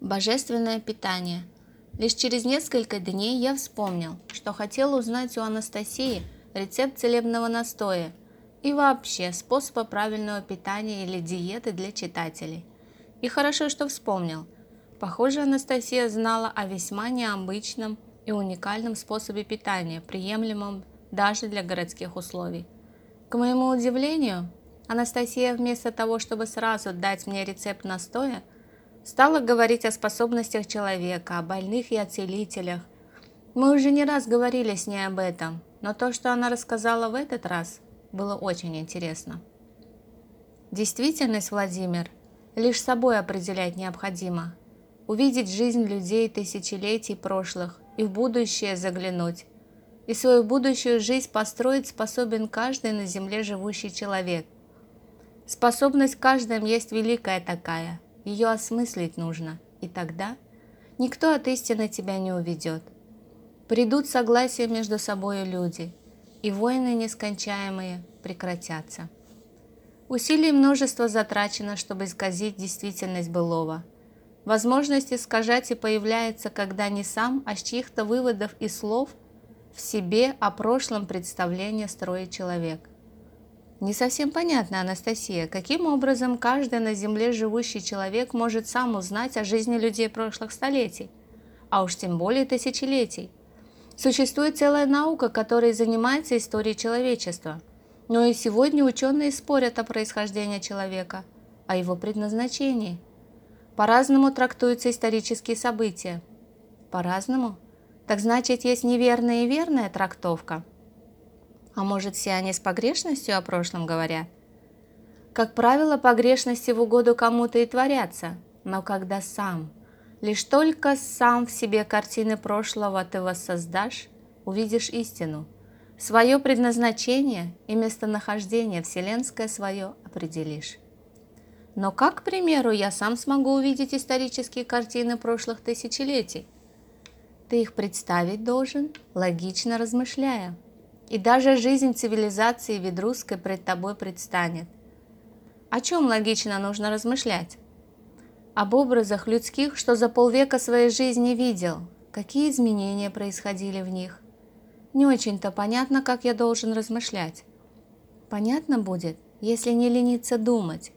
Божественное питание. Лишь через несколько дней я вспомнил, что хотел узнать у Анастасии рецепт целебного настоя и вообще способа правильного питания или диеты для читателей. И хорошо, что вспомнил. Похоже, Анастасия знала о весьма необычном и уникальном способе питания, приемлемом даже для городских условий. К моему удивлению, Анастасия вместо того, чтобы сразу дать мне рецепт настоя, стала говорить о способностях человека, о больных и о целителях. Мы уже не раз говорили с ней об этом, но то, что она рассказала в этот раз, было очень интересно. Действительность, Владимир, лишь собой определять необходимо. Увидеть жизнь людей тысячелетий прошлых и в будущее заглянуть. И свою будущую жизнь построить способен каждый на земле живущий человек. Способность в каждом есть великая такая, ее осмыслить нужно, и тогда никто от истины тебя не уведет. Придут согласия между собой люди, и войны нескончаемые прекратятся. Усилий множество затрачено, чтобы исказить действительность былого. Возможность искажать и появляется, когда не сам, а с чьих-то выводов и слов в себе о прошлом представление строит человек. Не совсем понятно, Анастасия, каким образом каждый на Земле живущий человек может сам узнать о жизни людей прошлых столетий, а уж тем более тысячелетий. Существует целая наука, которая занимается историей человечества. Но и сегодня ученые спорят о происхождении человека, о его предназначении. По-разному трактуются исторические события. По-разному? Так значит, есть неверная и верная трактовка – а может, все они с погрешностью о прошлом говорят? Как правило, погрешности в угоду кому-то и творятся, но когда сам, лишь только сам в себе картины прошлого ты воссоздашь, увидишь истину. Свое предназначение и местонахождение вселенское свое определишь. Но как, к примеру, я сам смогу увидеть исторические картины прошлых тысячелетий? Ты их представить должен, логично размышляя и даже жизнь цивилизации ведрусской пред тобой предстанет. О чем логично нужно размышлять? Об образах людских, что за полвека своей жизни видел, какие изменения происходили в них. Не очень-то понятно, как я должен размышлять. Понятно будет, если не лениться думать.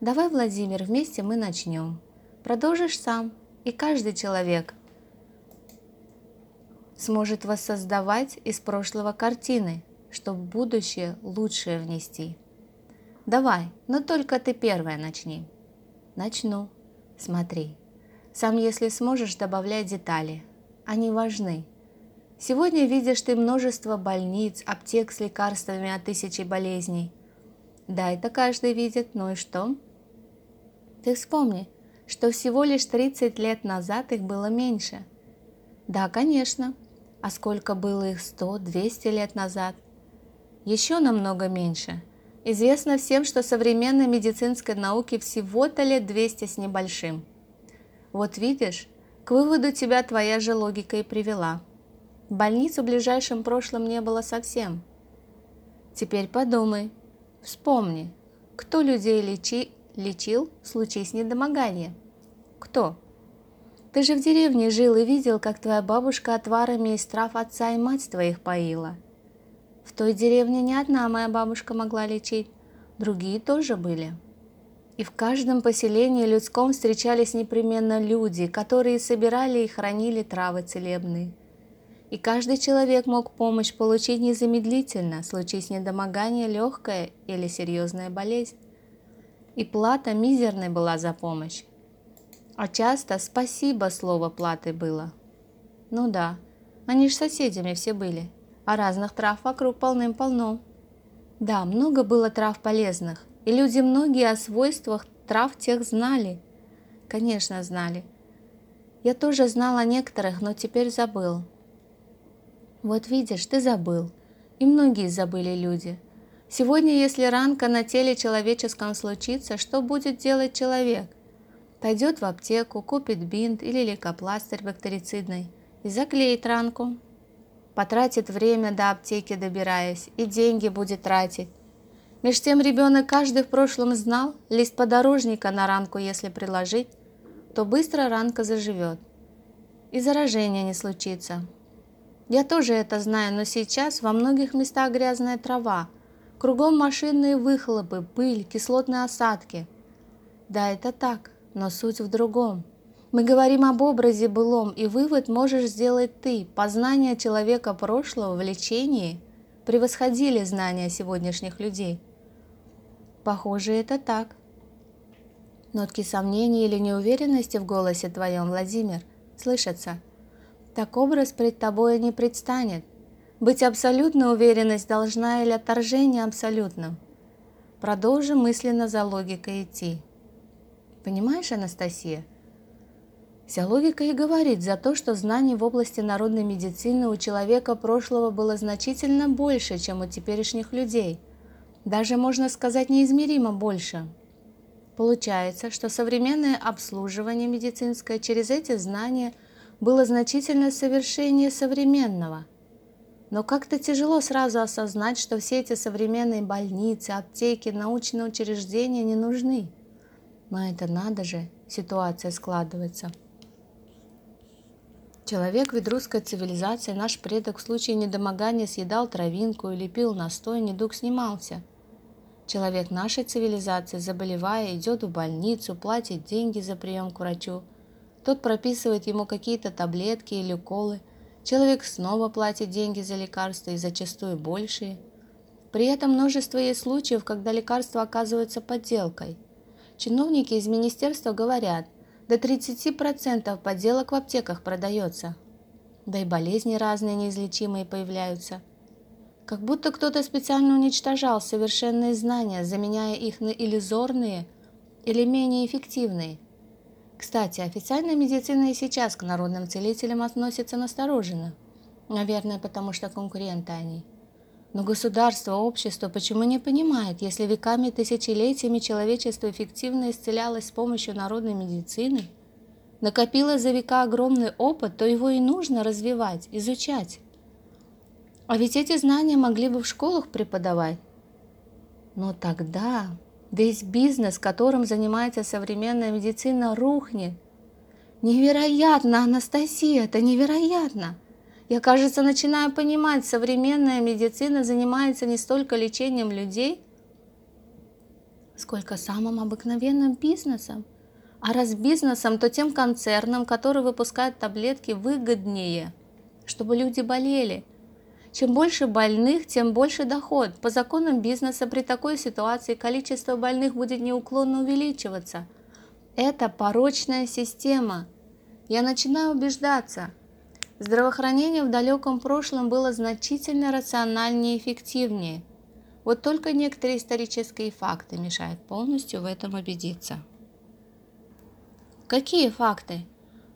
Давай, Владимир, вместе мы начнем. Продолжишь сам, и каждый человек сможет воссоздавать из прошлого картины, чтобы будущее лучшее внести. Давай, но только ты первая начни. Начну. Смотри. Сам, если сможешь, добавляй детали. Они важны. Сегодня видишь ты множество больниц, аптек с лекарствами от тысячи болезней. Да, это каждый видит, ну и что? Ты вспомни, что всего лишь 30 лет назад их было меньше. Да, конечно, а сколько было их 100-200 лет назад? Еще намного меньше. Известно всем, что современной медицинской науке всего-то лет 200 с небольшим. Вот видишь, к выводу тебя твоя же логика и привела. Больниц в ближайшем прошлом не было совсем. Теперь подумай, вспомни, кто людей лечи, лечил, случись недомогание? Кто? Ты же в деревне жил и видел, как твоя бабушка отварами из трав отца и мать твоих поила. В той деревне не одна моя бабушка могла лечить, другие тоже были. И в каждом поселении людском встречались непременно люди, которые собирали и хранили травы целебные. И каждый человек мог помощь получить незамедлительно, случись недомогание легкая или серьезная болезнь. И плата мизерной была за помощь. А часто спасибо слово платы было. Ну да, они ж соседями все были, а разных трав вокруг полным-полно. Да, много было трав полезных, и люди многие о свойствах трав тех знали. Конечно, знали. Я тоже знала некоторых, но теперь забыл. Вот видишь, ты забыл. И многие забыли люди. Сегодня, если ранка на теле человеческом случится, что будет делать человек? Пойдет в аптеку, купит бинт или лейкопластырь бактерицидный и заклеит ранку. Потратит время до аптеки добираясь и деньги будет тратить. Меж тем ребенок каждый в прошлом знал, лист подорожника на ранку если приложить, то быстро ранка заживет. И заражения не случится. Я тоже это знаю, но сейчас во многих местах грязная трава. Кругом машинные выхлопы, пыль, кислотные осадки. Да, это так, но суть в другом. Мы говорим об образе былом, и вывод можешь сделать ты. Познание человека прошлого в лечении превосходили знания сегодняшних людей. Похоже, это так. Нотки сомнения или неуверенности в голосе твоем, Владимир, слышатся. Так образ пред тобой не предстанет. Быть абсолютной уверенность должна или отторжение абсолютным. Продолжим мысленно за логикой идти. Понимаешь, Анастасия? Вся логика и говорит за то, что знаний в области народной медицины у человека прошлого было значительно больше, чем у теперешних людей. Даже, можно сказать, неизмеримо больше – Получается, что современное обслуживание медицинское через эти знания было значительно совершеннее современного. Но как-то тяжело сразу осознать, что все эти современные больницы, аптеки, научные учреждения не нужны. Но это надо же, ситуация складывается. Человек в русской цивилизации, наш предок в случае недомогания съедал травинку или пил настой, недуг снимался – Человек нашей цивилизации, заболевая, идет в больницу, платит деньги за прием к врачу. Тот прописывает ему какие-то таблетки или уколы. Человек снова платит деньги за лекарства и зачастую большие. При этом множество есть случаев, когда лекарства оказываются подделкой. Чиновники из министерства говорят, до 30% подделок в аптеках продается. Да и болезни разные неизлечимые появляются – как будто кто-то специально уничтожал совершенные знания, заменяя их на иллюзорные или менее эффективные. Кстати, официальная медицина и сейчас к народным целителям относится настороженно. Наверное, потому что конкуренты они. Но государство, общество почему не понимает, если веками, тысячелетиями человечество эффективно исцелялось с помощью народной медицины, накопило за века огромный опыт, то его и нужно развивать, изучать. А ведь эти знания могли бы в школах преподавать. Но тогда весь бизнес, которым занимается современная медицина, рухнет. Невероятно, Анастасия, это невероятно. Я, кажется, начинаю понимать, современная медицина занимается не столько лечением людей, сколько самым обыкновенным бизнесом. А раз бизнесом, то тем концернам, которые выпускают таблетки, выгоднее, чтобы люди болели – чем больше больных, тем больше доход. По законам бизнеса при такой ситуации количество больных будет неуклонно увеличиваться. Это порочная система. Я начинаю убеждаться. Здравоохранение в далеком прошлом было значительно рациональнее и эффективнее. Вот только некоторые исторические факты мешают полностью в этом убедиться. Какие факты?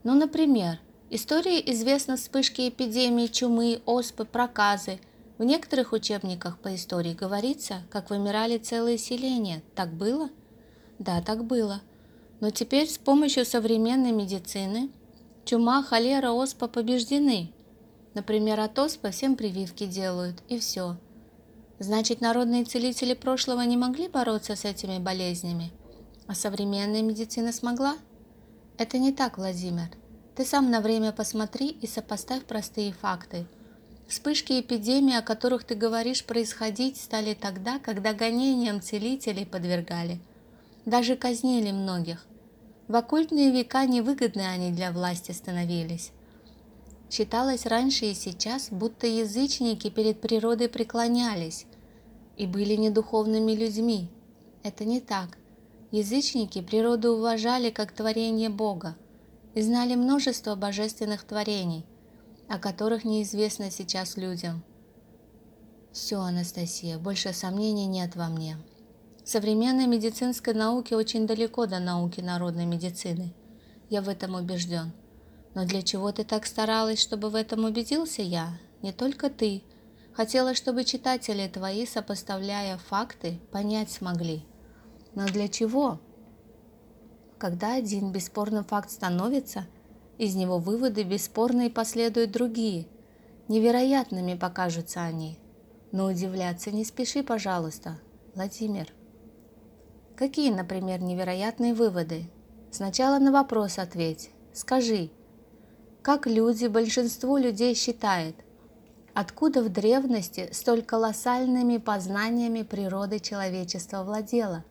Ну, например, Истории известны вспышки эпидемии чумы, оспы, проказы. В некоторых учебниках по истории говорится, как вымирали целые селения. Так было? Да, так было. Но теперь с помощью современной медицины чума, холера, оспа побеждены. Например, от оспы всем прививки делают, и все. Значит, народные целители прошлого не могли бороться с этими болезнями, а современная медицина смогла? Это не так, Владимир. Ты сам на время посмотри и сопоставь простые факты. Вспышки эпидемии, о которых ты говоришь, происходить стали тогда, когда гонениям целителей подвергали. Даже казнили многих. В оккультные века невыгодны они для власти становились. Считалось раньше и сейчас, будто язычники перед природой преклонялись и были недуховными людьми. Это не так. Язычники природу уважали как творение Бога, и знали множество божественных творений, о которых неизвестно сейчас людям. Все, Анастасия, больше сомнений нет во мне. Современной медицинской науке очень далеко до науки народной медицины. Я в этом убежден. Но для чего ты так старалась, чтобы в этом убедился я? Не только ты. Хотела, чтобы читатели твои, сопоставляя факты, понять смогли. Но для чего? Когда один бесспорный факт становится, из него выводы бесспорные последуют другие. Невероятными покажутся они. Но удивляться не спеши, пожалуйста, Владимир. Какие, например, невероятные выводы? Сначала на вопрос ответь. Скажи, как люди, большинство людей считает, откуда в древности столь колоссальными познаниями природы человечества владело?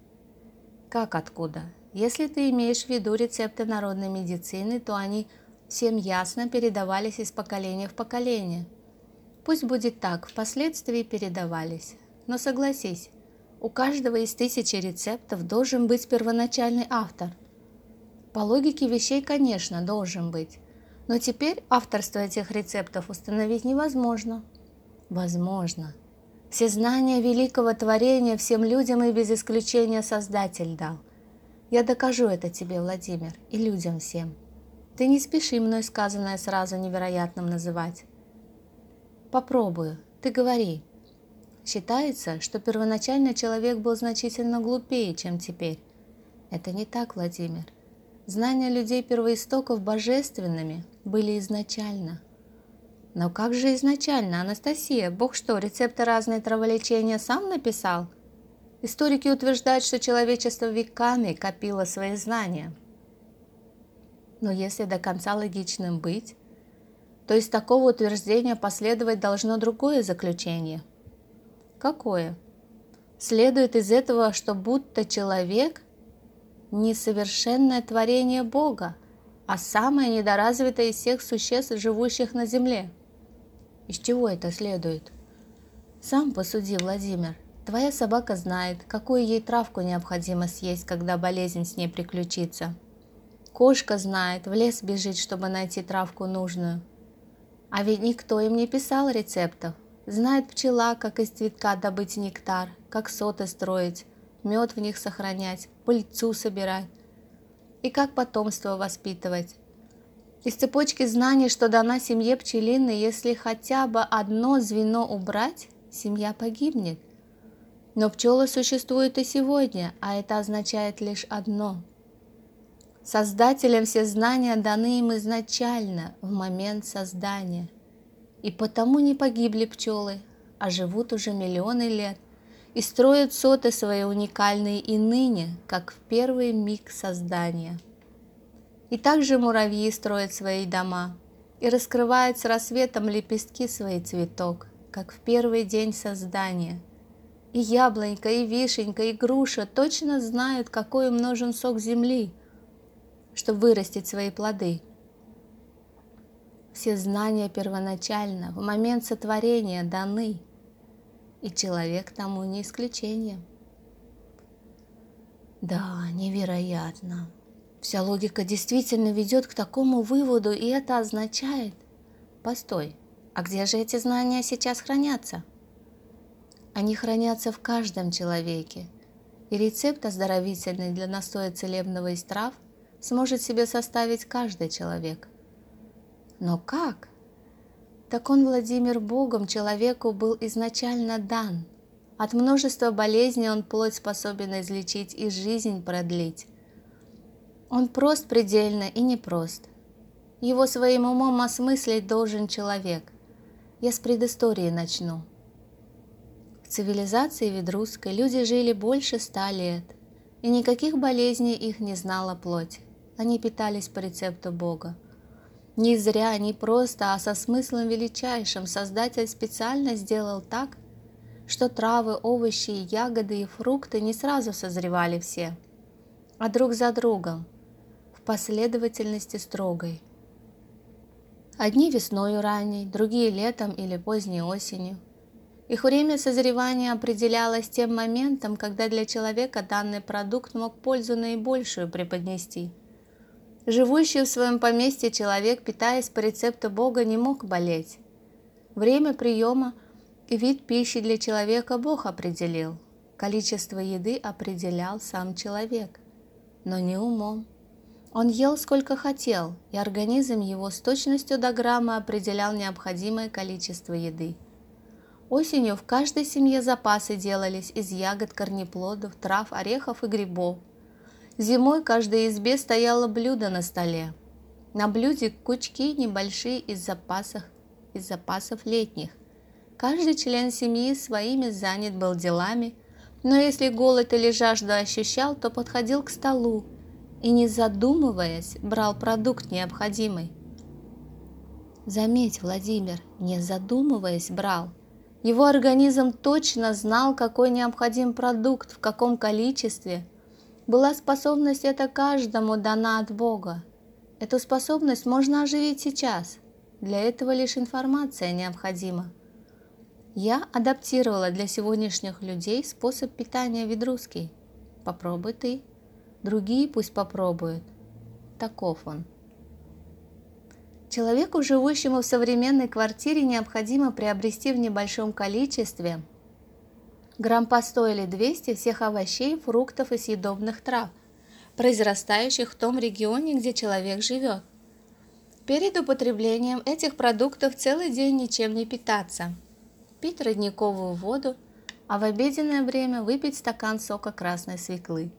Как откуда? Если ты имеешь в виду рецепты народной медицины, то они всем ясно передавались из поколения в поколение. Пусть будет так, впоследствии передавались. Но согласись, у каждого из тысячи рецептов должен быть первоначальный автор. По логике вещей, конечно, должен быть. Но теперь авторство этих рецептов установить невозможно. Возможно. Все знания великого творения всем людям и без исключения Создатель дал – я докажу это тебе, Владимир, и людям всем. Ты не спеши мной сказанное сразу невероятным называть. Попробую, ты говори. Считается, что первоначально человек был значительно глупее, чем теперь. Это не так, Владимир. Знания людей первоистоков божественными были изначально. Но как же изначально, Анастасия? Бог что, рецепты разные траволечения сам написал – Историки утверждают, что человечество веками копило свои знания. Но если до конца логичным быть, то из такого утверждения последовать должно другое заключение. Какое? Следует из этого, что будто человек – несовершенное творение Бога, а самое недоразвитое из всех существ, живущих на Земле. Из чего это следует? Сам посуди, Владимир. Твоя собака знает, какую ей травку необходимо съесть, когда болезнь с ней приключится. Кошка знает, в лес бежит, чтобы найти травку нужную. А ведь никто им не писал рецептов. Знает пчела, как из цветка добыть нектар, как соты строить, мед в них сохранять, пыльцу собирать и как потомство воспитывать. Из цепочки знаний, что дана семье пчелиной, если хотя бы одно звено убрать, семья погибнет. Но пчелы существуют и сегодня, а это означает лишь одно. Создателям все знания даны им изначально, в момент создания. И потому не погибли пчелы, а живут уже миллионы лет и строят соты свои уникальные и ныне, как в первый миг создания. И также муравьи строят свои дома и раскрывают с рассветом лепестки свои цветок, как в первый день создания – и яблонька, и вишенька, и груша точно знают, какой им нужен сок земли, чтобы вырастить свои плоды. Все знания первоначально, в момент сотворения даны, и человек тому не исключение. Да, невероятно. Вся логика действительно ведет к такому выводу, и это означает... Постой, а где же эти знания сейчас хранятся? Они хранятся в каждом человеке, и рецепт оздоровительный для настоя целебного из трав сможет себе составить каждый человек. Но как? Так он, Владимир, Богом человеку был изначально дан. От множества болезней он плоть способен излечить и жизнь продлить. Он прост предельно и непрост. Его своим умом осмыслить должен человек. Я с предыстории начну – цивилизации ведрусской люди жили больше ста лет, и никаких болезней их не знала плоть. Они питались по рецепту Бога. Не зря, не просто, а со смыслом величайшим Создатель специально сделал так, что травы, овощи, ягоды и фрукты не сразу созревали все, а друг за другом, в последовательности строгой. Одни весною ранней, другие летом или поздней осенью – их время созревания определялось тем моментом, когда для человека данный продукт мог пользу наибольшую преподнести. Живущий в своем поместье человек, питаясь по рецепту Бога, не мог болеть. Время приема и вид пищи для человека Бог определил. Количество еды определял сам человек, но не умом. Он ел сколько хотел, и организм его с точностью до грамма определял необходимое количество еды – Осенью в каждой семье запасы делались из ягод, корнеплодов, трав, орехов и грибов. Зимой каждой избе стояло блюдо на столе. На блюде кучки небольшие из запасов, из запасов летних. Каждый член семьи своими занят был делами, но если голод или жажду ощущал, то подходил к столу и не задумываясь брал продукт необходимый. Заметь, Владимир, не задумываясь брал. Его организм точно знал, какой необходим продукт, в каком количестве. Была способность это каждому дана от Бога. Эту способность можно оживить сейчас. Для этого лишь информация необходима. Я адаптировала для сегодняшних людей способ питания ведрусский. Попробуй ты. Другие пусть попробуют. Таков он. Человеку, живущему в современной квартире, необходимо приобрести в небольшом количестве грамм по 100 или 200 всех овощей, фруктов и съедобных трав, произрастающих в том регионе, где человек живет. Перед употреблением этих продуктов целый день ничем не питаться. Пить родниковую воду, а в обеденное время выпить стакан сока красной свеклы.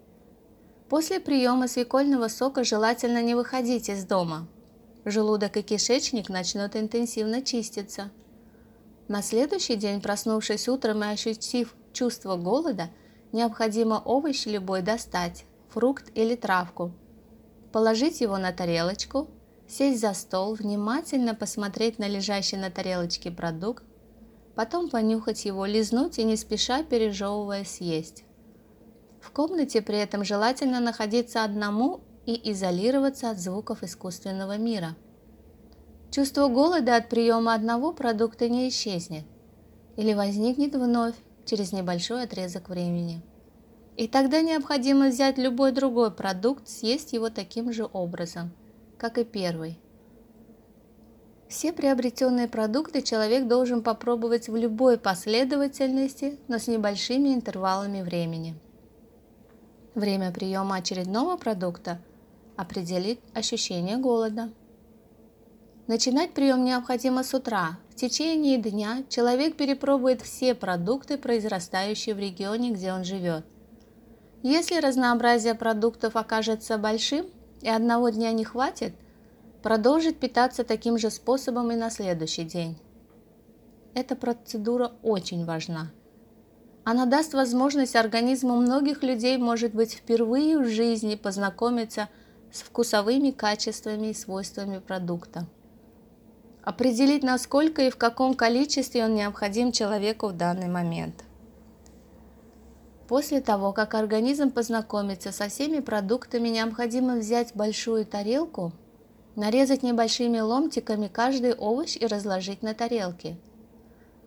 После приема свекольного сока желательно не выходить из дома. Желудок и кишечник начнут интенсивно чиститься. На следующий день, проснувшись утром и ощутив чувство голода, необходимо овощ любой достать, фрукт или травку, положить его на тарелочку, сесть за стол, внимательно посмотреть на лежащий на тарелочке продукт, потом понюхать его, лизнуть и не спеша пережевывая съесть. В комнате при этом желательно находиться одному и изолироваться от звуков искусственного мира. Чувство голода от приема одного продукта не исчезнет или возникнет вновь через небольшой отрезок времени. И тогда необходимо взять любой другой продукт, съесть его таким же образом, как и первый. Все приобретенные продукты человек должен попробовать в любой последовательности, но с небольшими интервалами времени. Время приема очередного продукта определит ощущение голода. Начинать прием необходимо с утра. В течение дня человек перепробует все продукты, произрастающие в регионе, где он живет. Если разнообразие продуктов окажется большим и одного дня не хватит, продолжит питаться таким же способом и на следующий день. Эта процедура очень важна. Она даст возможность организму многих людей, может быть, впервые в жизни познакомиться с вкусовыми качествами и свойствами продукта. Определить, насколько и в каком количестве он необходим человеку в данный момент – После того, как организм познакомится со всеми продуктами, необходимо взять большую тарелку, нарезать небольшими ломтиками каждый овощ и разложить на тарелке.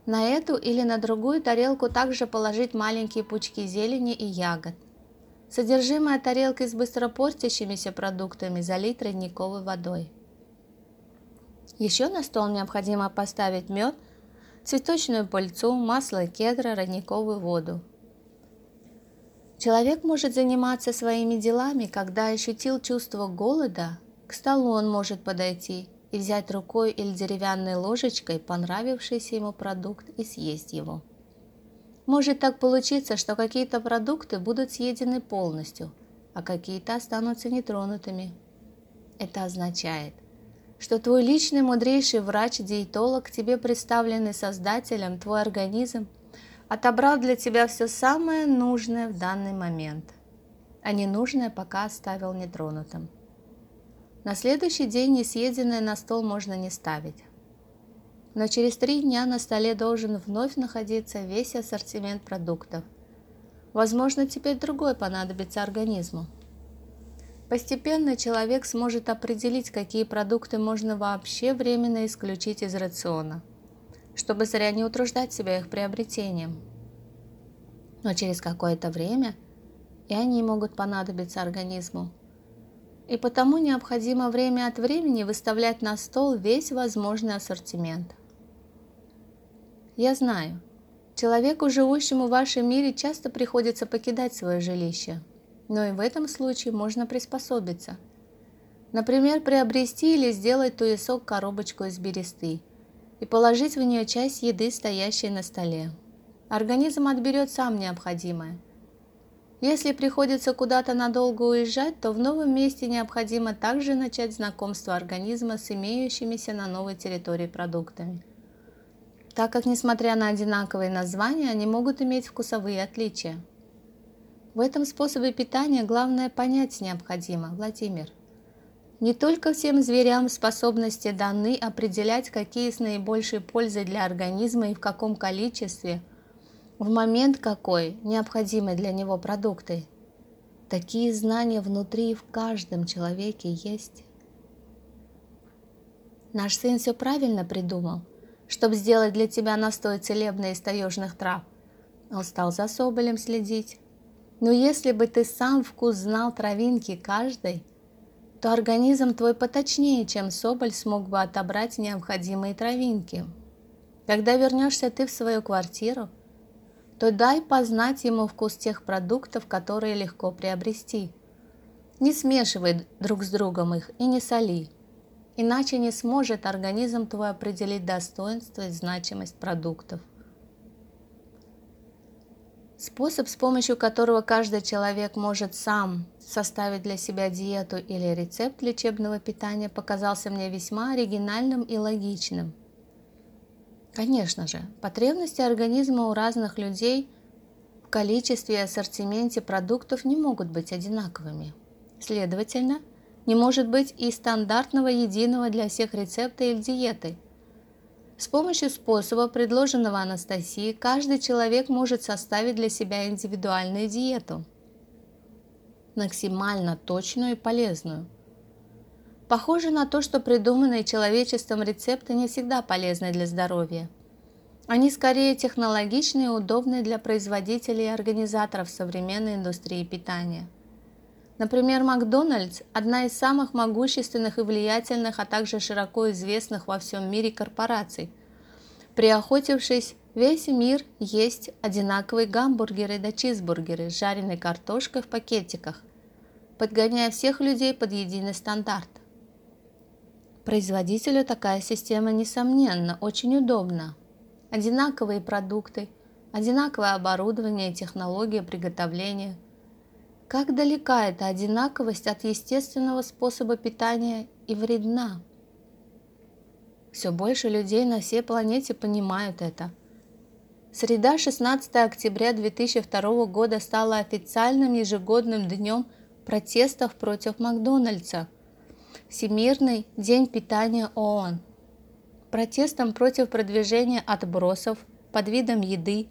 На эту или на другую тарелку также положить маленькие пучки зелени и ягод. Содержимое тарелки с быстро портящимися продуктами залить родниковой водой. Еще на стол необходимо поставить мед, цветочную пыльцу, масло кедра, родниковую воду. Человек может заниматься своими делами, когда ощутил чувство голода, к столу он может подойти и взять рукой или деревянной ложечкой понравившийся ему продукт и съесть его. Может так получиться, что какие-то продукты будут съедены полностью, а какие-то останутся нетронутыми. Это означает, что твой личный мудрейший врач-диетолог, тебе представленный Создателем, твой организм – отобрал для тебя все самое нужное в данный момент, а ненужное пока оставил нетронутым. На следующий день несъеденное на стол можно не ставить. Но через три дня на столе должен вновь находиться весь ассортимент продуктов. Возможно, теперь другой понадобится организму. Постепенно человек сможет определить, какие продукты можно вообще временно исключить из рациона – чтобы зря не утруждать себя их приобретением. Но через какое-то время и они могут понадобиться организму. И потому необходимо время от времени выставлять на стол весь возможный ассортимент. Я знаю, человеку, живущему в вашем мире, часто приходится покидать свое жилище, но и в этом случае можно приспособиться. Например, приобрести или сделать туесок-коробочку из бересты – и положить в нее часть еды, стоящей на столе. Организм отберет сам необходимое. Если приходится куда-то надолго уезжать, то в новом месте необходимо также начать знакомство организма с имеющимися на новой территории продуктами. Так как, несмотря на одинаковые названия, они могут иметь вкусовые отличия. В этом способе питания главное понять необходимо, Владимир. Не только всем зверям способности даны определять, какие с наибольшей пользой для организма и в каком количестве, в момент какой необходимы для него продукты. Такие знания внутри в каждом человеке есть. Наш сын все правильно придумал, чтобы сделать для тебя настой целебный из таежных трав. Он стал за соболем следить. Но если бы ты сам вкус знал травинки каждой, то организм твой поточнее, чем соболь смог бы отобрать необходимые травинки. Когда вернешься ты в свою квартиру, то дай познать ему вкус тех продуктов, которые легко приобрести. Не смешивай друг с другом их и не соли, иначе не сможет организм твой определить достоинство и значимость продуктов. Способ, с помощью которого каждый человек может сам составить для себя диету или рецепт лечебного питания, показался мне весьма оригинальным и логичным. Конечно же, потребности организма у разных людей в количестве и ассортименте продуктов не могут быть одинаковыми. Следовательно, не может быть и стандартного единого для всех рецепта или диеты – с помощью способа, предложенного Анастасией, каждый человек может составить для себя индивидуальную диету, максимально точную и полезную. Похоже на то, что придуманные человечеством рецепты не всегда полезны для здоровья. Они скорее технологичны и удобны для производителей и организаторов современной индустрии питания. Например, Макдональдс – одна из самых могущественных и влиятельных, а также широко известных во всем мире корпораций. Приохотившись весь мир есть одинаковые гамбургеры да чизбургеры с жареной картошкой в пакетиках, подгоняя всех людей под единый стандарт. Производителю такая система, несомненно, очень удобна. Одинаковые продукты, одинаковое оборудование и технология приготовления – как далека эта одинаковость от естественного способа питания и вредна? Все больше людей на всей планете понимают это. Среда 16 октября 2002 года стала официальным ежегодным днем протестов против Макдональдса. Всемирный день питания ООН. Протестом против продвижения отбросов под видом еды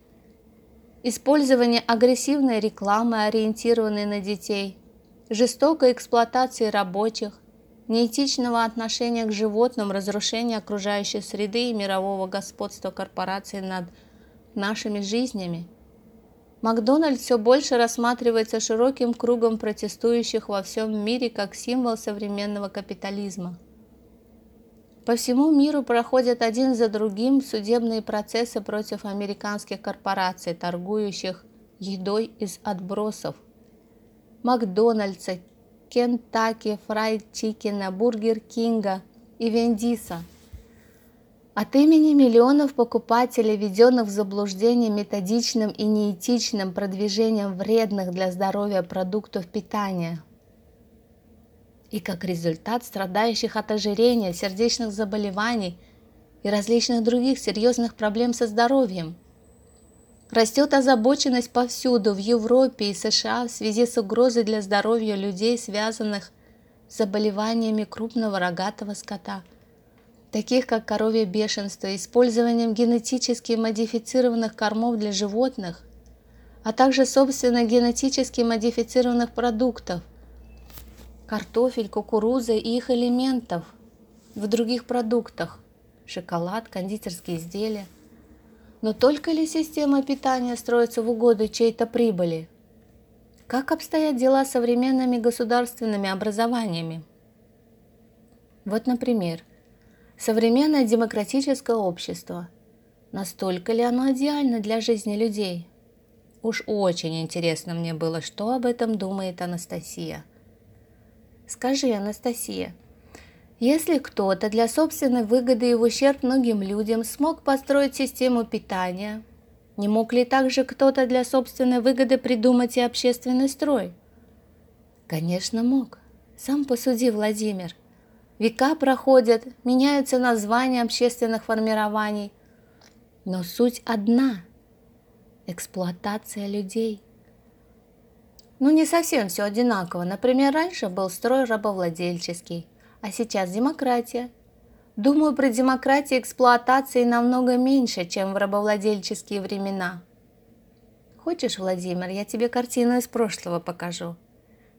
использование агрессивной рекламы, ориентированной на детей, жестокой эксплуатации рабочих, неэтичного отношения к животным, разрушения окружающей среды и мирового господства корпораций над нашими жизнями. Макдональдс все больше рассматривается широким кругом протестующих во всем мире как символ современного капитализма. По всему миру проходят один за другим судебные процессы против американских корпораций, торгующих едой из отбросов. Макдональдса, Кентаки, Фрайд Чикена, Бургер Кинга и Вендиса. От имени миллионов покупателей, введенных в заблуждение методичным и неэтичным продвижением вредных для здоровья продуктов питания – и как результат страдающих от ожирения, сердечных заболеваний и различных других серьезных проблем со здоровьем. Растет озабоченность повсюду, в Европе и США в связи с угрозой для здоровья людей, связанных с заболеваниями крупного рогатого скота, таких как коровье бешенство, использованием генетически модифицированных кормов для животных, а также собственно генетически модифицированных продуктов – картофель, кукуруза и их элементов в других продуктах, шоколад, кондитерские изделия. Но только ли система питания строится в угоду чьей-то прибыли? Как обстоят дела с современными государственными образованиями? Вот, например, современное демократическое общество. Настолько ли оно идеально для жизни людей? Уж очень интересно мне было, что об этом думает Анастасия – Скажи, Анастасия, если кто-то для собственной выгоды и в ущерб многим людям смог построить систему питания, не мог ли также кто-то для собственной выгоды придумать и общественный строй? Конечно, мог. Сам посуди, Владимир. Века проходят, меняются названия общественных формирований, но суть одна – эксплуатация людей – Ну, не совсем все одинаково. Например, раньше был строй рабовладельческий, а сейчас демократия. Думаю, при демократии эксплуатации намного меньше, чем в рабовладельческие времена. Хочешь, Владимир, я тебе картину из прошлого покажу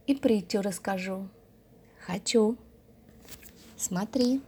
и притчу расскажу? Хочу. Смотри.